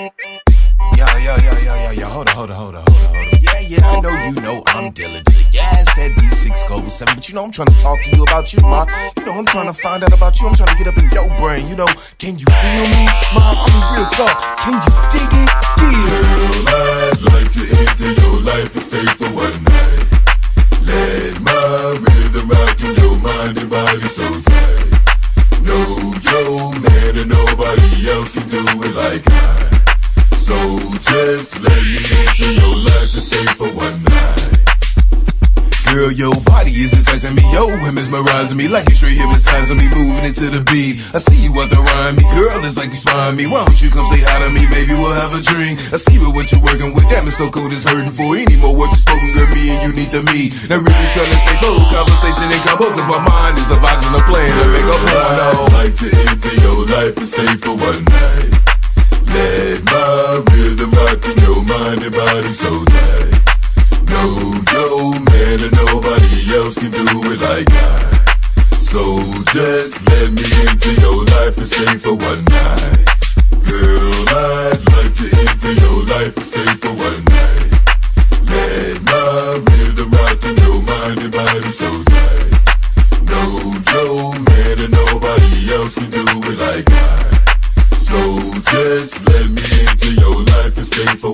Yeah, yeah, yeah, yeah, yeah, yeah. Hold on, hold on, hold on, hold on, hold on. Yeah, yeah, I know you know I'm diligent. It's that V6 Global 7. But you know I'm trying to talk to you about you, ma. You know I'm trying to find out about you. I'm trying to get up in your brain. You know, can you feel me, ma? I mean, real talk. Can you dig it? Let me into your life and stay for one night. Girl, your body is enticing me, yo, and mesmerizing me like you straight hypnotizing me, moving into the beat. I see you out there rhyme me, girl, it's like you spying me. Why don't you come say hi to me, maybe we'll have a drink. I see what you're working with, damn, it's so cold, it's hurting for. Any more words you spoken, girl, me and you need to meet. Now really trying to stay full, conversation ain't come up, cause my mind is advising a plan to make a porno. I'd like to enter your life and stay for one night. me so tight. No, no man and nobody else can do it like I. So just let me into your life and stay for one night. Girl, I'd like to enter your life and stay for one night. Let my rhythm rock in your mind and body so tight. No, no man and nobody else can do it like I. So just let me into your life and stay for